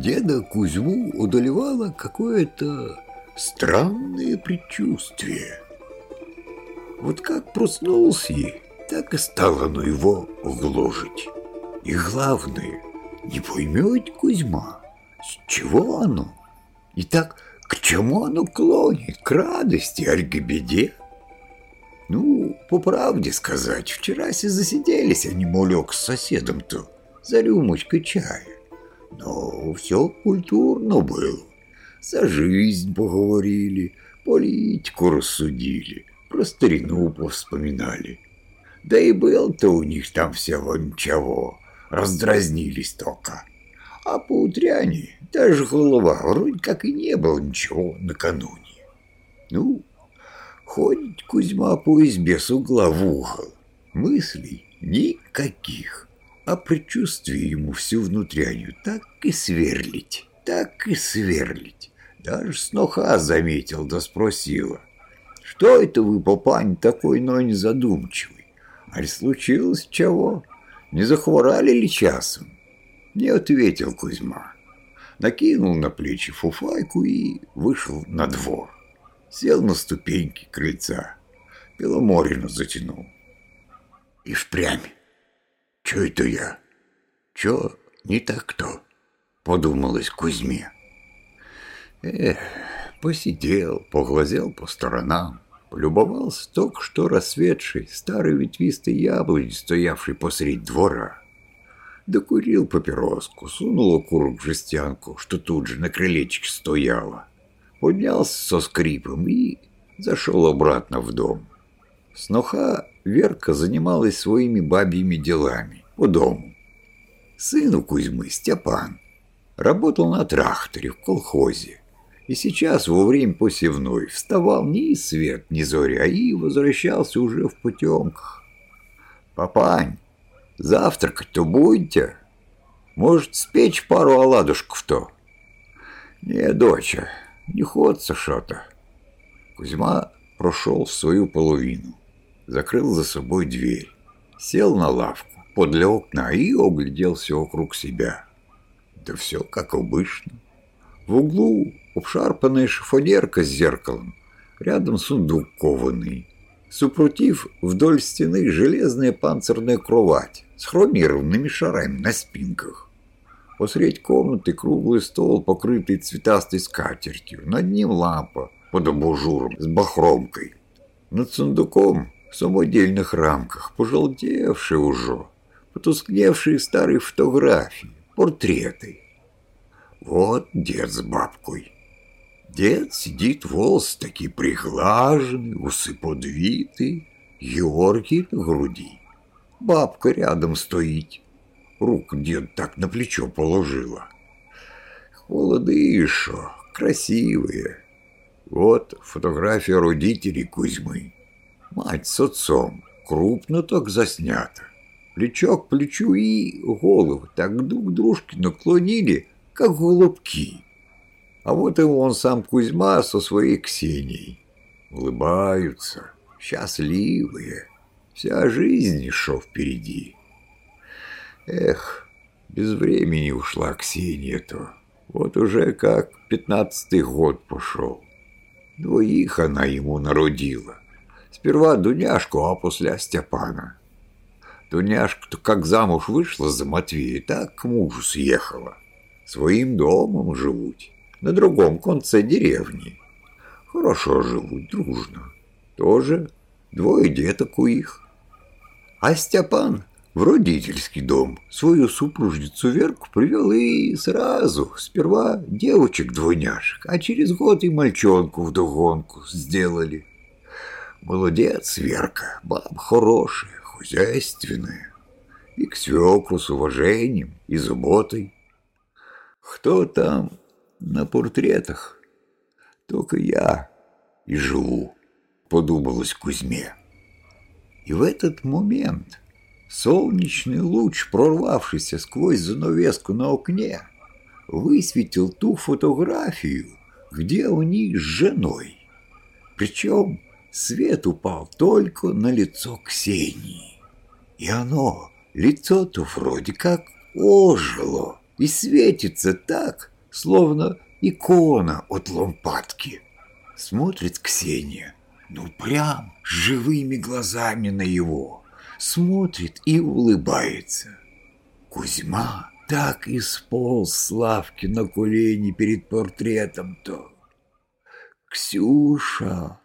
деда Кузьму удалевало какое-то странное предчувствие. Вот как проснулся, так и стало оно его гложить. И главное, не поймет Кузьма, с чего оно? И так к чему оно клонит? К радости, аль к беде? Ну, по правде сказать, вчера все засиделись они, молек, с соседом-то за рюмочкой чая. Но все культурно было. За жизнь поговорили, политику рассудили, про старину повспоминали. Да и был-то у них там всего ничего, раздразнились только. А по утряне даже голова вроде как и не было ничего накануне. Ну, ходит Кузьма по избе с угла в угол, мыслей никаких а предчувствие ему всю внутрянью так и сверлить, так и сверлить. Даже сноха заметил да спросила. Что это вы, папань, такой, но не задумчивый? Аль случилось чего? Не захворали ли часом? Не ответил Кузьма. Накинул на плечи фуфайку и вышел на двор. Сел на ступеньки крыльца. Беломорину затянул. И впрямь Чё это я? Чё не так кто? Подумалось Кузьме. Эх, посидел, поглазел по сторонам, полюбовался только что рассветший старый ветвистый яблонь, стоявший посредь двора. Докурил папироску, сунул окурок в жестянку, что тут же на крылечке стояла. Поднялся со скрипом и зашел обратно в дом. Сноха Верка занималась своими бабьими делами по дому. Сын у Кузьмы, Степан, работал на тракторе в колхозе. И сейчас во время посевной вставал ни свет, ни зоря, и возвращался уже в потемках. «Папань, завтракать-то будете? Может, спечь пару оладушков-то?» «Не, доча, не ходится что-то». Кузьма прошел в свою половину закрыл за собой дверь, сел на лавку подле окна и оглядел все вокруг себя. Да все как обычно. В углу обшарпанная шифонерка с зеркалом, рядом сундук кованый. Супротив вдоль стены железная панцирная кровать с хромированными шарами на спинках. Посредь комнаты круглый стол, покрытый цветастой скатертью. Над ним лампа под абажуром с бахромкой. Над сундуком в самодельных рамках, пожелтевшие уже, потускневшие старые фотографии, портреты. Вот дед с бабкой. Дед сидит, волос такие приглаженный, усы подвиты, Георгий на груди. Бабка рядом стоит. Руку дед так на плечо положила. Молодые еще, красивые. Вот фотография родителей Кузьмы. Мать с отцом, крупно так заснято. Плечо к плечу и голову так друг к дружке наклонили, как голубки. А вот и он сам Кузьма со своей Ксенией. Улыбаются, счастливые. Вся жизнь еще впереди. Эх, без времени ушла Ксения-то. Вот уже как пятнадцатый год пошел. Двоих она ему народила. Сперва Дуняшку, а после Степана. Дуняшка-то как замуж вышла за Матвея, так к мужу съехала. Своим домом живут, на другом конце деревни. Хорошо живут, дружно. Тоже двое деток у их. А Степан в родительский дом свою супружницу Верку привел и сразу, сперва девочек-двойняшек, а через год и мальчонку вдогонку сделали. Молодец, Верка, баба хорошая, хозяйственная. И к свекру с уважением и заботой. Кто там на портретах? Только я и живу, подумалось Кузьме. И в этот момент солнечный луч, прорвавшийся сквозь занавеску на окне, высветил ту фотографию, где они с женой. Причем Свет упал только на лицо Ксении. И оно, лицо-то вроде как ожило и светится так, словно икона от лампадки. Смотрит Ксения, ну прям живыми глазами на его, смотрит и улыбается. Кузьма так и сполз с лавки на колени перед портретом-то. «Ксюша,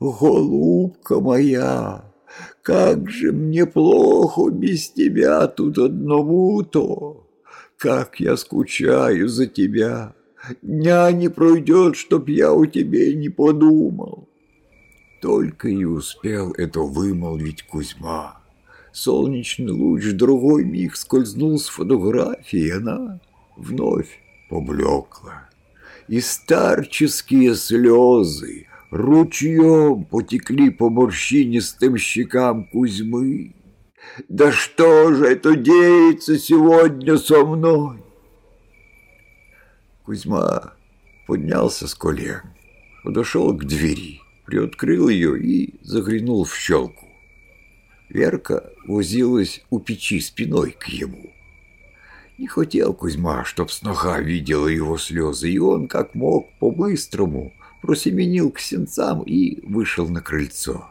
голубка моя, как же мне плохо без тебя тут одному-то! Как я скучаю за тебя! Дня не пройдет, чтоб я у тебя не подумал!» Только и успел это вымолвить Кузьма. Солнечный луч другой миг скользнул с фотографии, и она вновь поблекла. И старческие слезы ручьем потекли по морщинистым щекам Кузьмы. «Да что же это деется сегодня со мной?» Кузьма поднялся с колен, подошел к двери, приоткрыл ее и заглянул в щелку. Верка возилась у печи спиной к ему. Не хотел Кузьма, чтоб сноха видела его слезы, и он, как мог, по-быстрому просеменил к сенцам и вышел на крыльцо.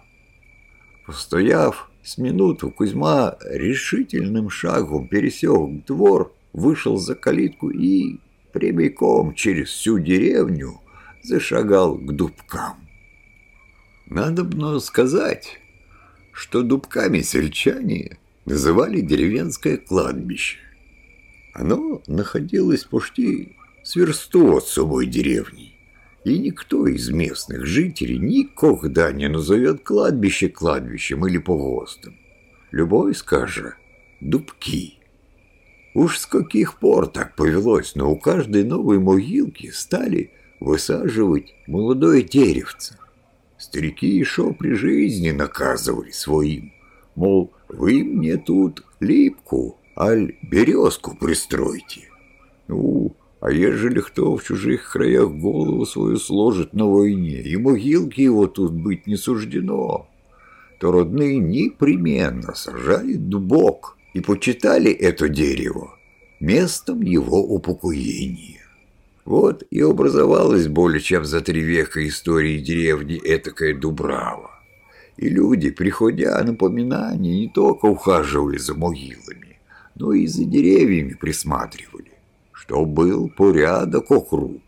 Постояв с минуту, Кузьма решительным шагом пересек двор, вышел за калитку и прямиком через всю деревню зашагал к дубкам. Надобно сказать, что дубками сельчане называли деревенское кладбище. Оно находилось почти с версту от самой деревни, и никто из местных жителей никогда не назовет кладбище кладбищем или погостом. Любой скажет «дубки». Уж с каких пор так повелось, но у каждой новой могилки стали высаживать молодое деревце. Старики еще при жизни наказывали своим, мол, вы мне тут липку, аль березку пристройте. Ну, а ежели кто в чужих краях голову свою сложит на войне, и могилки его тут быть не суждено, то родные непременно сажали дубок и почитали это дерево местом его упокоения. Вот и образовалась более чем за три века истории деревни этакая Дубрава. И люди, приходя на поминания, не только ухаживали за могилами, но и за деревьями присматривали, что был порядок округ.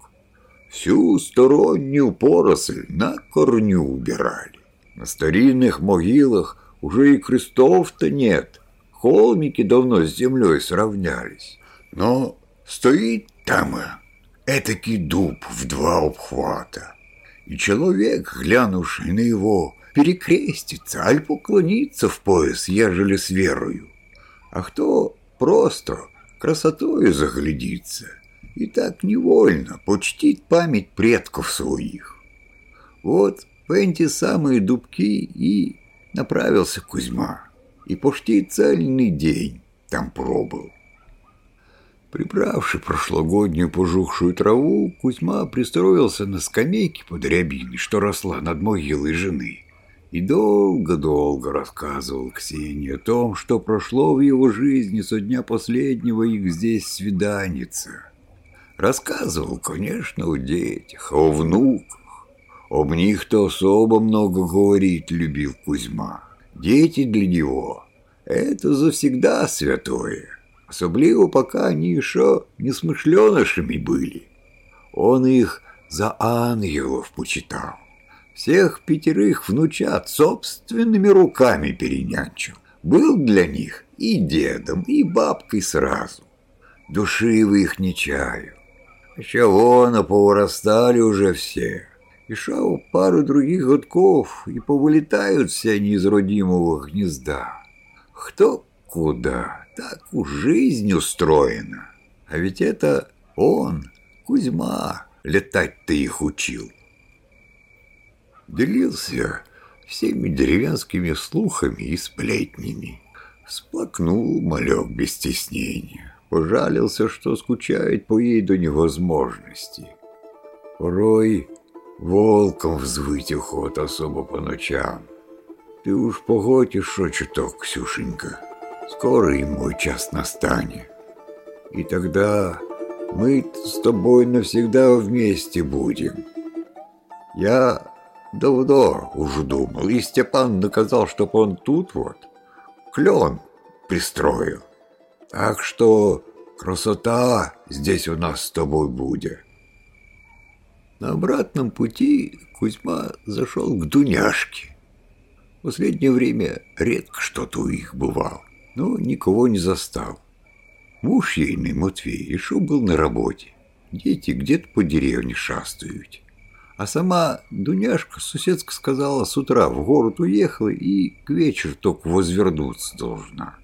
Всю стороннюю поросль на корню убирали. На старинных могилах уже и крестов-то нет, холмики давно с землей сравнялись. Но стоит там этакий дуб в два обхвата. И человек, глянувший на его, перекрестится, аль поклонится в пояс, ежели с верою. А кто просто красотою заглядится и так невольно почтит память предков своих. Вот в эти самые дубки и направился Кузьма, и почти цельный день там пробыл. Прибравший прошлогоднюю пожухшую траву, Кузьма пристроился на скамейке под рябиной, что росла над могилой жены, и долго-долго рассказывал Ксении о том, что прошло в его жизни со дня последнего их здесь свиданица. Рассказывал, конечно, о детях, о внуках. Об них-то особо много говорить любил Кузьма. Дети для него — это завсегда святое особливо пока они еще несмышленышами были. Он их за ангелов почитал. Всех пятерых внучат собственными руками перенянчил. Был для них и дедом, и бабкой сразу. Души в их не чаю. Чего на повырастали уже все. И шау пару других годков, и повылетают все они из родимого гнезда. Кто куда? Так уж жизнь устроена. А ведь это он, Кузьма, летать-то их учил. Делился всеми деревенскими слухами и сплетнями. Сплакнул малек без стеснения. Пожалился, что скучает по ей до невозможности. Порой волком взвыть охот особо по ночам. Ты уж погодишь, что чуток, Ксюшенька. Скоро и мой час настанет. И тогда мы с тобой навсегда вместе будем. Я давно уже думал, и Степан наказал, чтоб он тут вот клен пристроил. Так что красота здесь у нас с тобой будет. На обратном пути Кузьма зашел к Дуняшке. В последнее время редко что-то у них бывал, но никого не застал. Муж ейный, Матвей, еще был на работе. Дети где-то по деревне шастают. А сама Дуняшка, суседка, сказала, с утра в город уехала и к вечеру только возвернуться должна.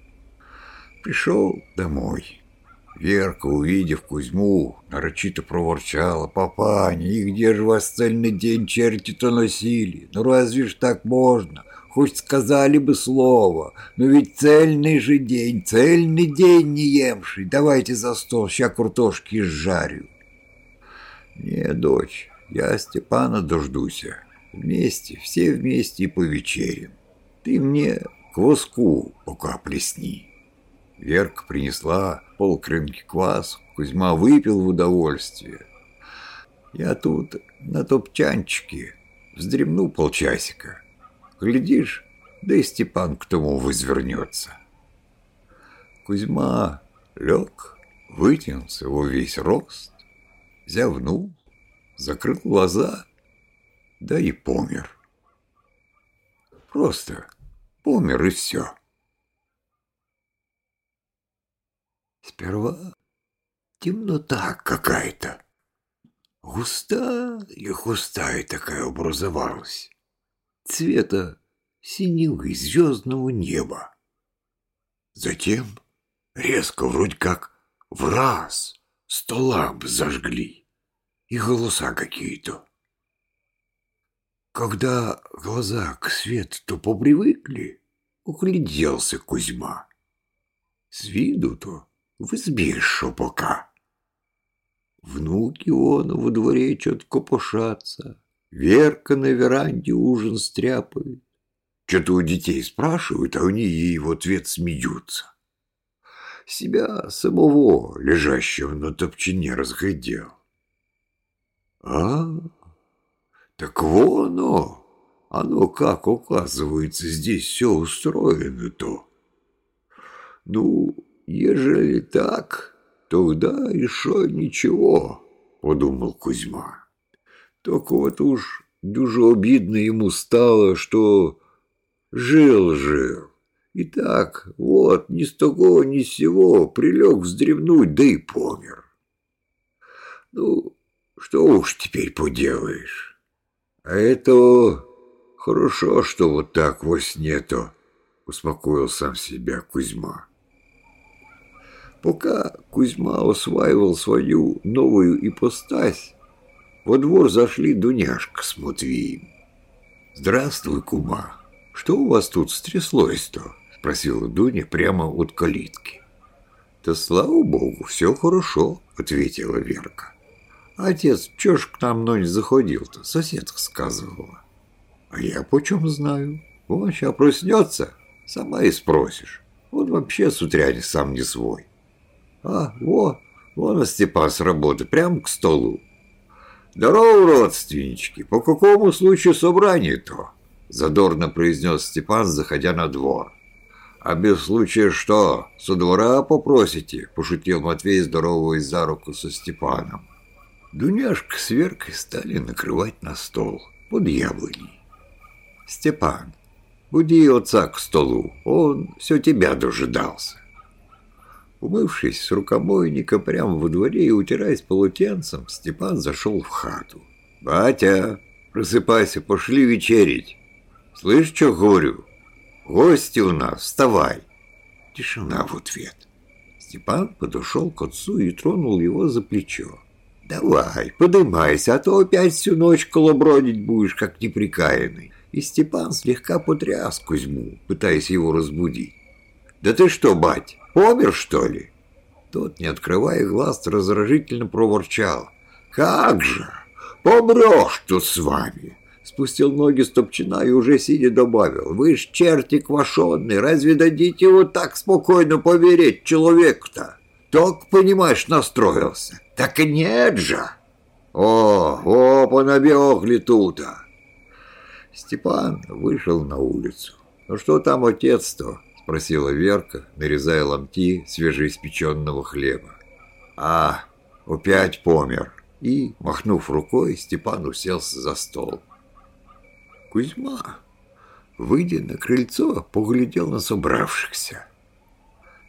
Пришел домой. Верка, увидев Кузьму, нарочито проворчала. «Папаня, и где же вас цельный день черти-то носили? Ну разве ж так можно? Хоть сказали бы слово, но ведь цельный же день, цельный день не емший. Давайте за стол, ща картошки сжарю». «Не, дочь, я Степана дождуся. Вместе, все вместе и повечерим. Ты мне кваску пока плесни». Верка принесла полкрынки квас, Кузьма выпил в удовольствие. Я тут на топчанчике вздремну полчасика. Глядишь, да и Степан к тому возвернется. Кузьма лег, вытянулся во весь рост, зявнул, закрыл глаза, да и помер. Просто помер и все. Сперва темнота какая-то. Густая густая такая образовалась. Цвета синего и звездного неба. Затем резко, вроде как в раз, сто ламп зажгли и голоса какие-то. Когда глаза к свету-то попривыкли, угляделся Кузьма. С виду-то в избе шопока. Внуки он во дворе что-то копошатся. Верка на веранде ужин стряпает. Что-то у детей спрашивают, а они ей в ответ смеются. Себя самого, лежащего на топчине, разглядел. А, так вон оно, оно как, оказывается, здесь все устроено-то. Ну, Ежели так, тогда еще ничего, подумал Кузьма. Только вот уж дюже обидно ему стало, что жил-жил. И так, вот, ни с того, ни с сего, прилег вздремнуть, да и помер. Ну, что уж теперь поделаешь. А это хорошо, что вот так во сне-то, успокоил сам себя Кузьма. Пока Кузьма осваивал свою новую ипостась, во двор зашли Дуняшка с Матвеем. «Здравствуй, кума! Что у вас тут стряслось-то?» — спросила Дуня прямо от калитки. «Да слава богу, все хорошо», — ответила Верка. «Отец, чё ж к нам ночь заходил-то?» — соседка сказывала. «А я почем знаю? Он сейчас проснется, сама и спросишь. Он вообще с утряни сам не свой». А, во, вон Степан с работы, прямо к столу. Здорово, родственнички, по какому случаю собрание-то? Задорно произнес Степан, заходя на двор. А без случая что, со двора попросите? Пошутил Матвей, здороваясь за руку со Степаном. Дуняшка с Веркой стали накрывать на стол под яблоней. Степан, буди отца к столу, он все тебя дожидался. Умывшись с рукомойника прямо во дворе и утираясь полотенцем, Степан зашел в хату. «Батя, просыпайся, пошли вечерить. Слышь, что говорю? Гости у нас, вставай!» Тишина в ответ. Степан подошел к отцу и тронул его за плечо. «Давай, подымайся, а то опять всю ночь колобродить будешь, как неприкаянный». И Степан слегка потряс Кузьму, пытаясь его разбудить. «Да ты что, бать, Помер, что ли?» Тот, не открывая глаз, раздражительно проворчал. «Как же! Помрешь тут с вами!» Спустил ноги с топчина и уже сидя добавил. «Вы ж черти квашенный, разве дадите вот так спокойно поверить человеку-то? Так, понимаешь, настроился. Так нет же. О, о, понабегли тут-то. Степан вышел на улицу. «Ну что там отец-то?» – спросила Верка, нарезая ломти свежеиспеченного хлеба. «А, опять помер!» И, махнув рукой, Степан уселся за стол. Кузьма, выйдя на крыльцо, поглядел на собравшихся.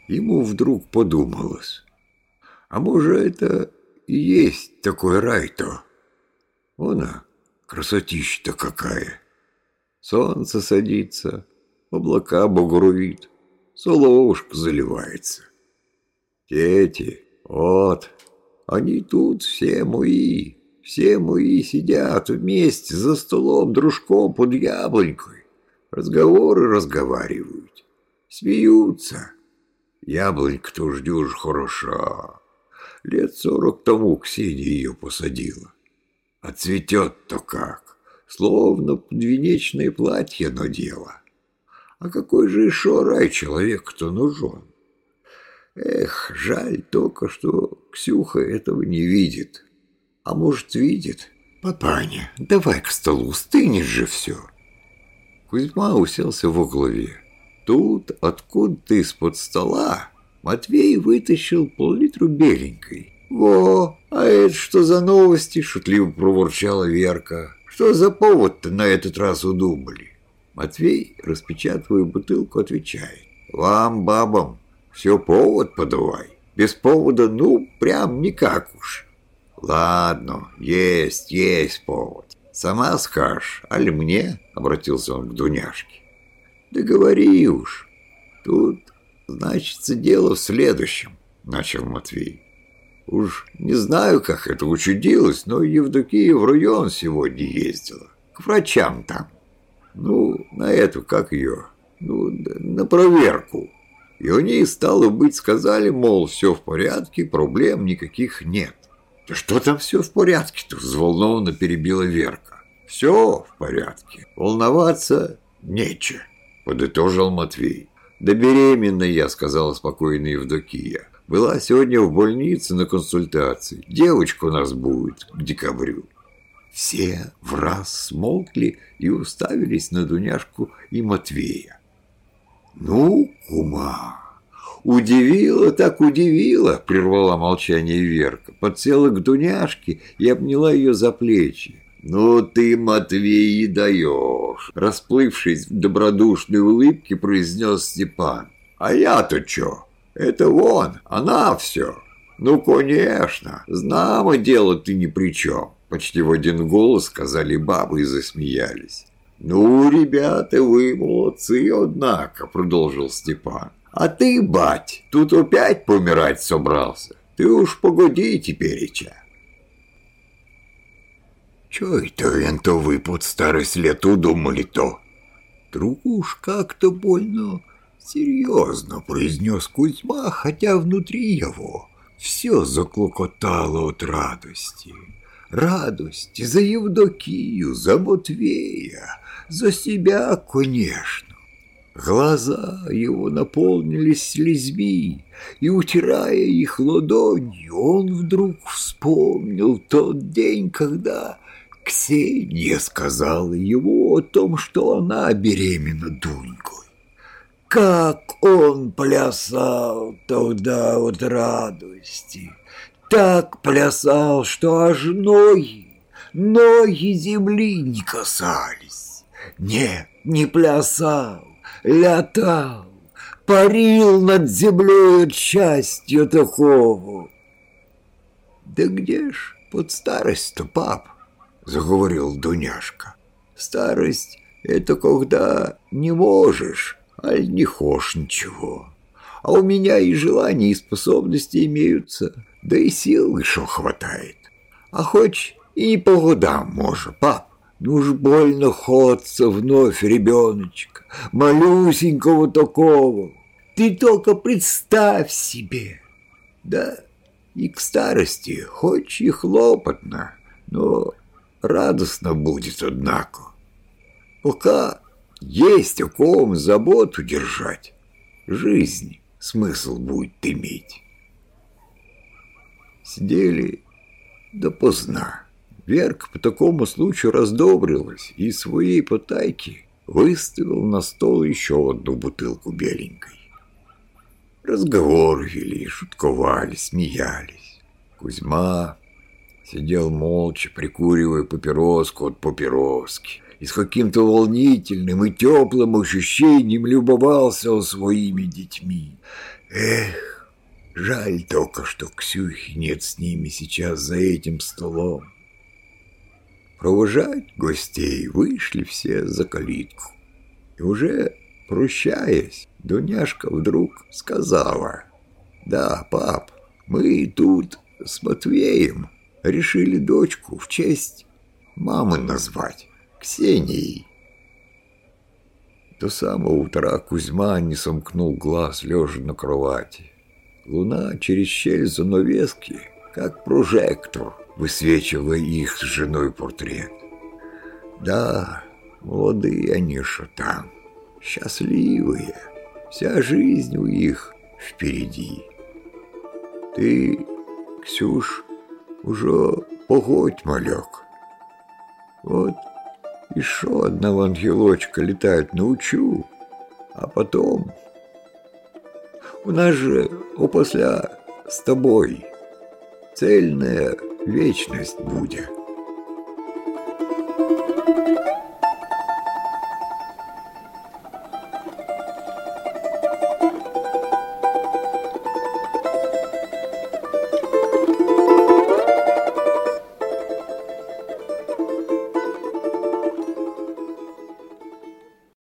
Ему вдруг подумалось, а может, это есть такой рай-то? Она, красотища-то какая! Солнце садится, облака бугруит, соловушка заливается. Дети, вот, они тут все мои, все мои сидят вместе за столом дружком под яблонькой. Разговоры разговаривают, смеются. Яблонька-то ждешь хороша. Лет сорок тому Ксения ее посадила. А цветет-то как словно подвенечное платье надела. А какой же еще рай человек-то нужен? Эх, жаль только, что Ксюха этого не видит. А может, видит? Папаня, давай к столу, стынешь же все. Кузьма уселся в углове. Тут, откуда-то из-под стола, Матвей вытащил пол-литру беленькой. «Во, а это что за новости?» – шутливо проворчала Верка. Что за повод-то на этот раз удумали? Матвей, распечатывая бутылку, отвечает. Вам, бабам, все повод подавай. Без повода, ну, прям никак уж. Ладно, есть, есть повод. Сама скажешь, аль мне? Обратился он к Дуняшке. Да говори уж. Тут, значится, дело в следующем, начал Матвей. Уж не знаю, как это учудилось, но Евдокия в район сегодня ездила. К врачам там. Ну, на эту, как ее, ну, на проверку. И они, стало быть, сказали, мол, все в порядке, проблем никаких нет. Да что там все в порядке-то, взволнованно перебила Верка. Все в порядке. Волноваться нечего, подытожил Матвей. Да беременна я, сказала спокойно Евдокия. Была сегодня в больнице на консультации. Девочка у нас будет к декабрю. Все в раз смолкли и уставились на Дуняшку и Матвея. «Ну, кума, удивила так удивила!» – прервала молчание Верка. Подсела к Дуняшке и обняла ее за плечи. «Ну ты, Матвей, и даешь!» Расплывшись в добродушной улыбке, произнес Степан. «А я-то чё? Это вон, она все. Ну, конечно, знамо дело ты ни при чем. Почти в один голос сказали бабы и засмеялись. «Ну, ребята, вы молодцы, однако», — продолжил Степан. «А ты, бать, тут опять помирать собрался? Ты уж погоди тепереча». «Чё это энто под старость лет удумали-то?» «Друг уж как-то больно «Серьезно», — произнес Кузьма, хотя внутри его все заклокотало от радости. Радость за Евдокию, за Матвея, за себя, конечно. Глаза его наполнились слезьми, и, утирая их ладонью, он вдруг вспомнил тот день, когда Ксения сказала ему о том, что она беременна Дунькой. Как он плясал тогда от радости, так плясал, что аж ноги, ноги земли не касались. Нет, не плясал, летал, парил над землей от счастья такого. Да где ж под старость-то, пап? Заговорил Дуняшка. Старость — это когда не можешь, аль не хошь ничего. А у меня и желания, и способности имеются, да и сил еще хватает. А хоть и не по годам, может, пап, ну уж больно ходца вновь ребеночка, малюсенького такого. Ты только представь себе. Да, и к старости, хоть и хлопотно, но радостно будет, однако. Пока есть о ком заботу держать. Жизнь смысл будет иметь. сидели допоздна. Верка по такому случаю раздобрилась и своей потайки выставил на стол еще одну бутылку беленькой. Разговор вели, шутковали, смеялись. Кузьма сидел молча, прикуривая папироску от папироски и с каким-то волнительным и теплым ощущением любовался он своими детьми. Эх, жаль только, что Ксюхи нет с ними сейчас за этим столом. Провожать гостей вышли все за калитку. И уже прощаясь, Дуняшка вдруг сказала, «Да, пап, мы тут с Матвеем решили дочку в честь мамы назвать, Ксенией». До самого утра Кузьма не сомкнул глаз, лежа на кровати. Луна через щель занавески, как прожектор, высвечивая их с женой портрет. Да, молодые они что там, счастливые, вся жизнь у них впереди. Ты, Ксюш, уже погодь, малек. Вот еще одного ангелочка летать научу, а потом... У нас же опосля с тобой цельная вечность будет.